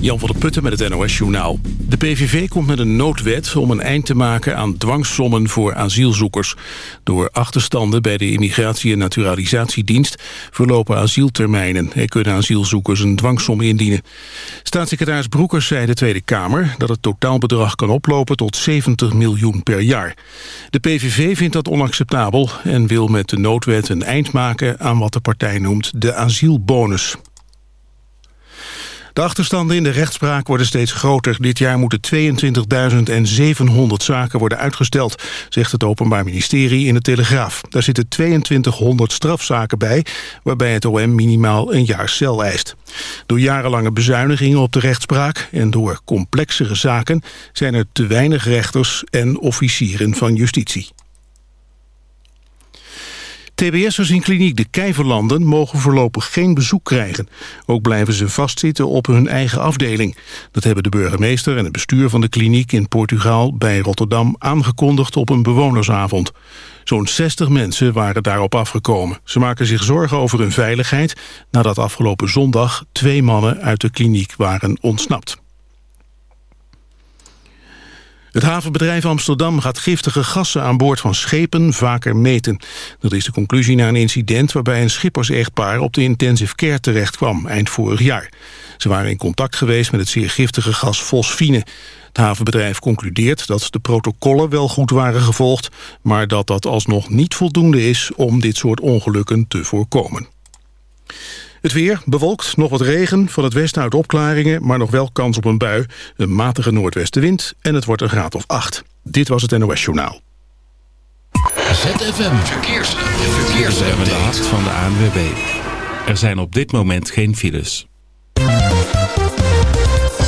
Jan van der Putten met het NOS Journaal. De PVV komt met een noodwet om een eind te maken aan dwangsommen voor asielzoekers. Door achterstanden bij de Immigratie- en Naturalisatiedienst verlopen asieltermijnen. Er kunnen asielzoekers een dwangsom indienen. Staatssecretaris Broekers zei de Tweede Kamer dat het totaalbedrag kan oplopen tot 70 miljoen per jaar. De PVV vindt dat onacceptabel en wil met de noodwet een eind maken aan wat de partij noemt de asielbonus. De achterstanden in de rechtspraak worden steeds groter. Dit jaar moeten 22.700 zaken worden uitgesteld, zegt het Openbaar Ministerie in de Telegraaf. Daar zitten 2200 strafzaken bij, waarbij het OM minimaal een jaar cel eist. Door jarenlange bezuinigingen op de rechtspraak en door complexere zaken zijn er te weinig rechters en officieren van justitie. TBS'ers in kliniek De Kijverlanden mogen voorlopig geen bezoek krijgen. Ook blijven ze vastzitten op hun eigen afdeling. Dat hebben de burgemeester en het bestuur van de kliniek in Portugal bij Rotterdam aangekondigd op een bewonersavond. Zo'n 60 mensen waren daarop afgekomen. Ze maken zich zorgen over hun veiligheid nadat afgelopen zondag twee mannen uit de kliniek waren ontsnapt. Het havenbedrijf Amsterdam gaat giftige gassen aan boord van schepen vaker meten. Dat is de conclusie na een incident waarbij een schippersechtpaar op de intensive care terecht kwam eind vorig jaar. Ze waren in contact geweest met het zeer giftige gas fosfine. Het havenbedrijf concludeert dat de protocollen wel goed waren gevolgd, maar dat dat alsnog niet voldoende is om dit soort ongelukken te voorkomen. Het weer bewolkt, nog wat regen, van het westen uit opklaringen... maar nog wel kans op een bui, een matige noordwestenwind... en het wordt een graad of 8. Dit was het NOS Journaal. ZFM Verkeers. De hart van de ANWB. Er zijn op dit moment geen files.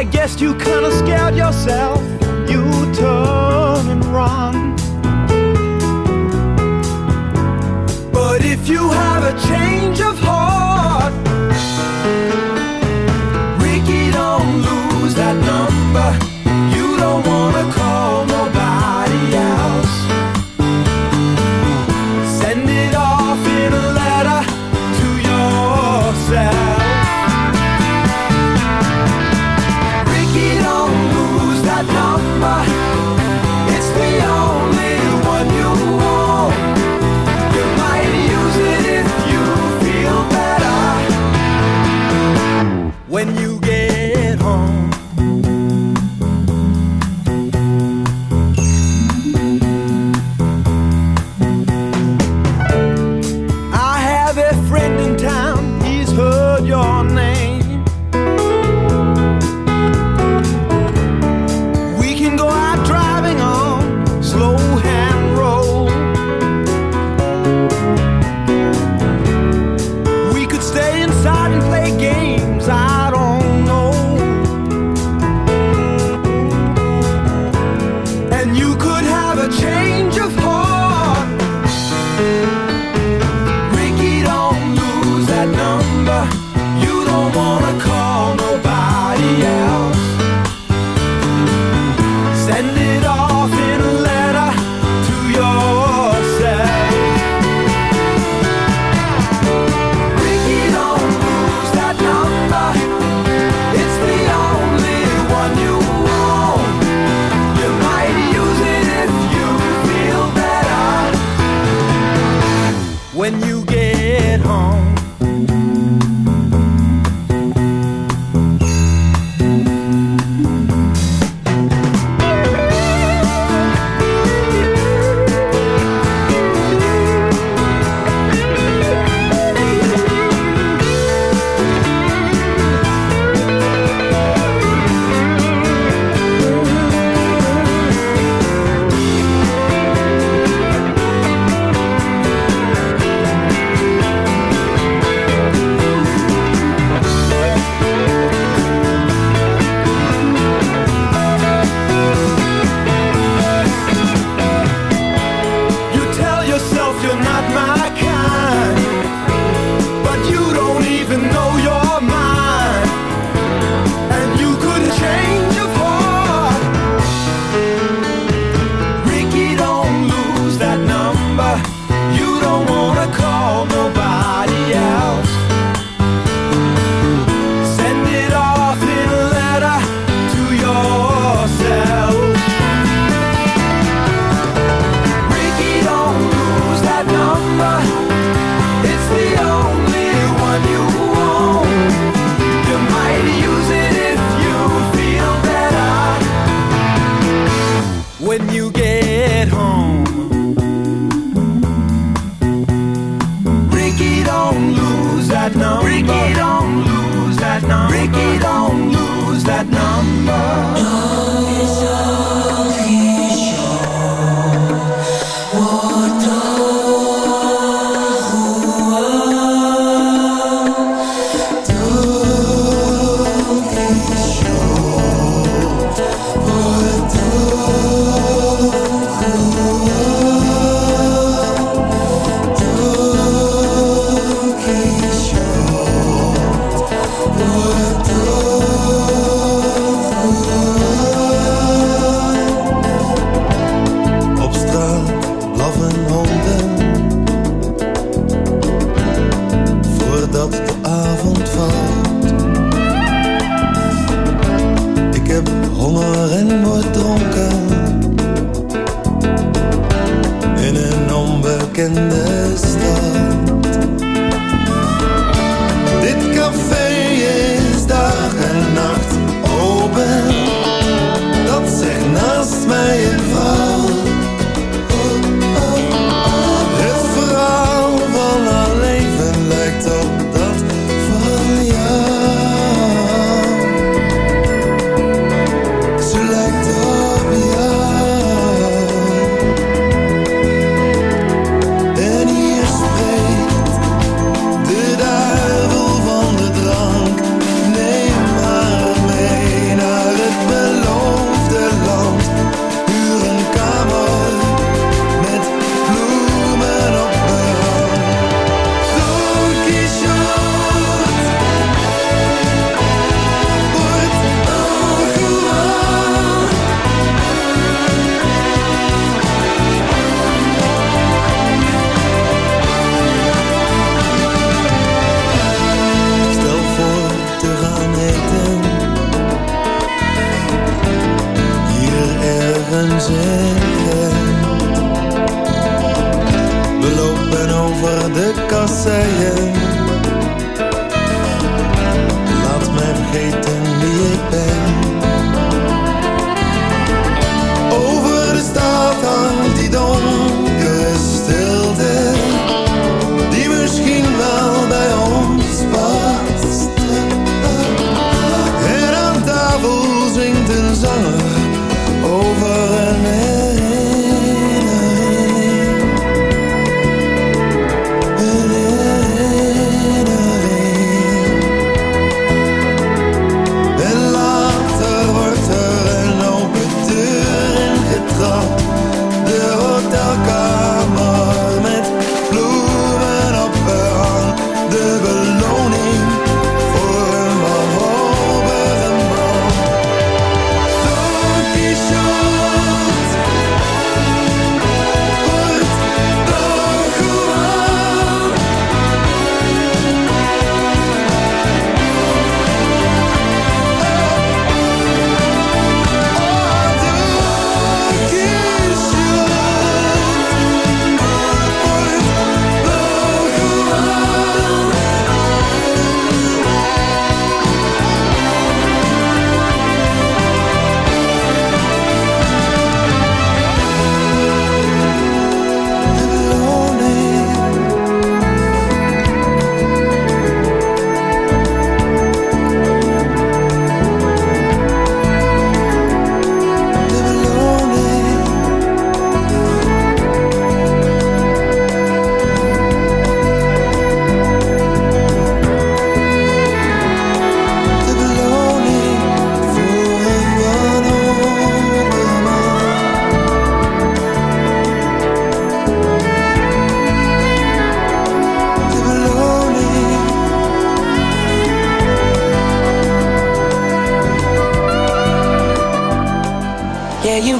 I guess you kinda scared yourself. You turn and run, But if you have a change of heart, Ricky, don't lose that number. over de kassei.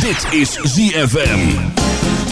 Dit is ZFM.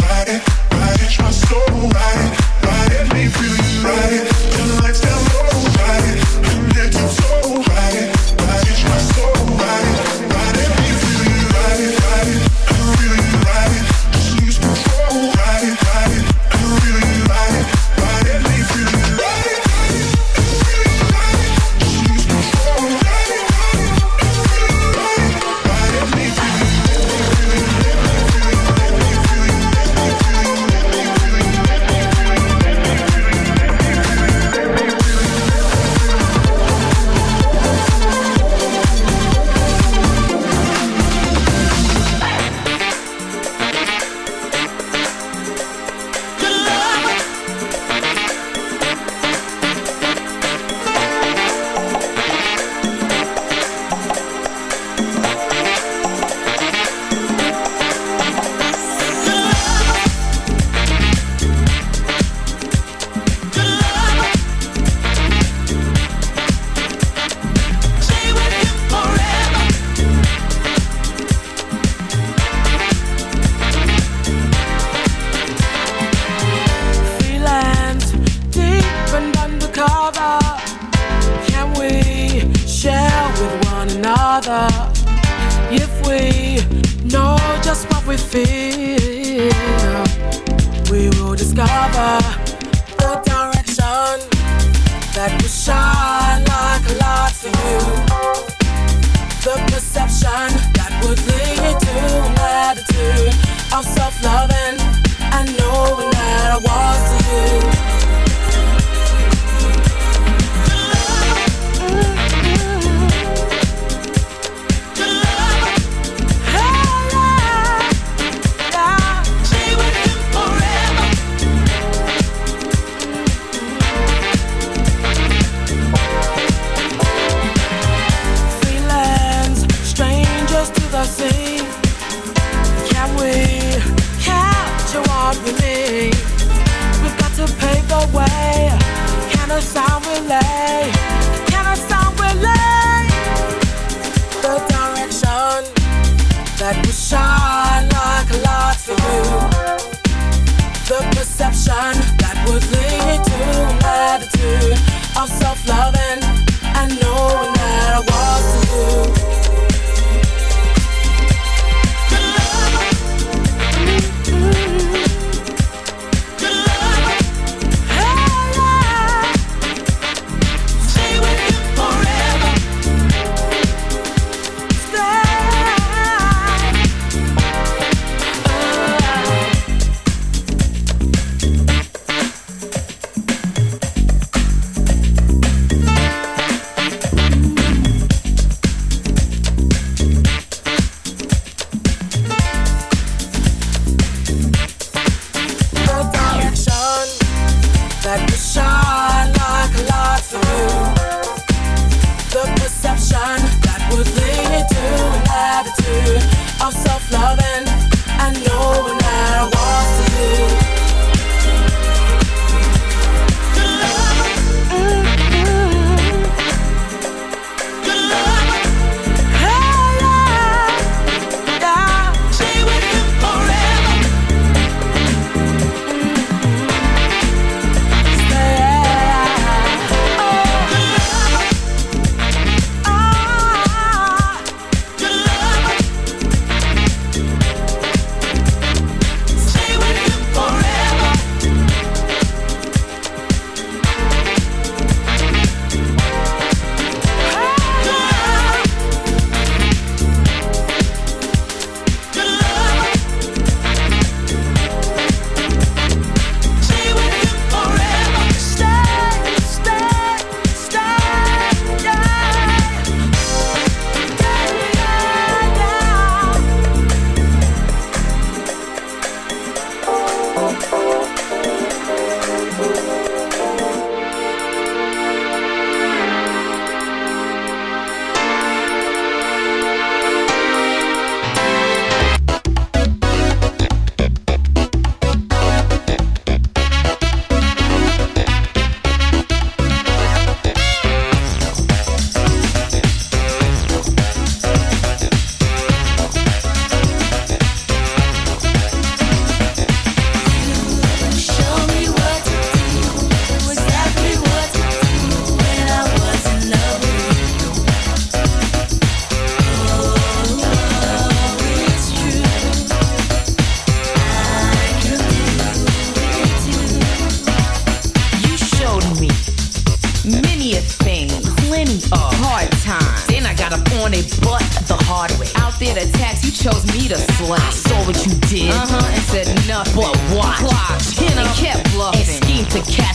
right, right, my soul me feel you right.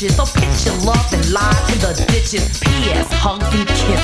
bridges. So pitch your love and lie in the ditches. P.S. Hugs and kisses.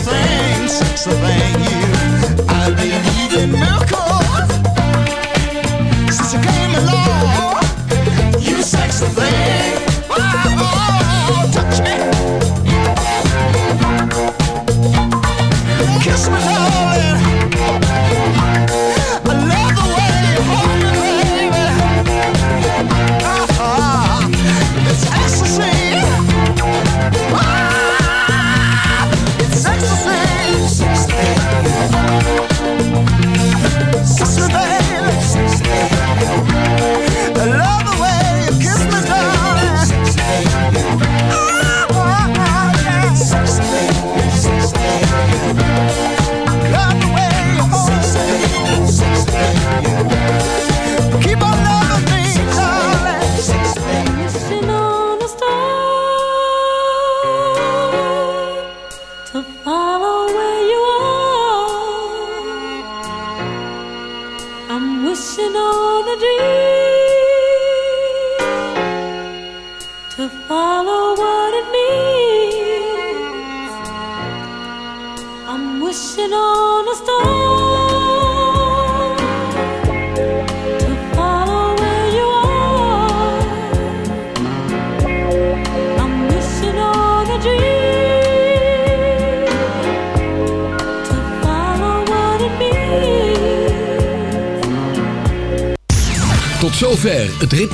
things, so thank you. I believe in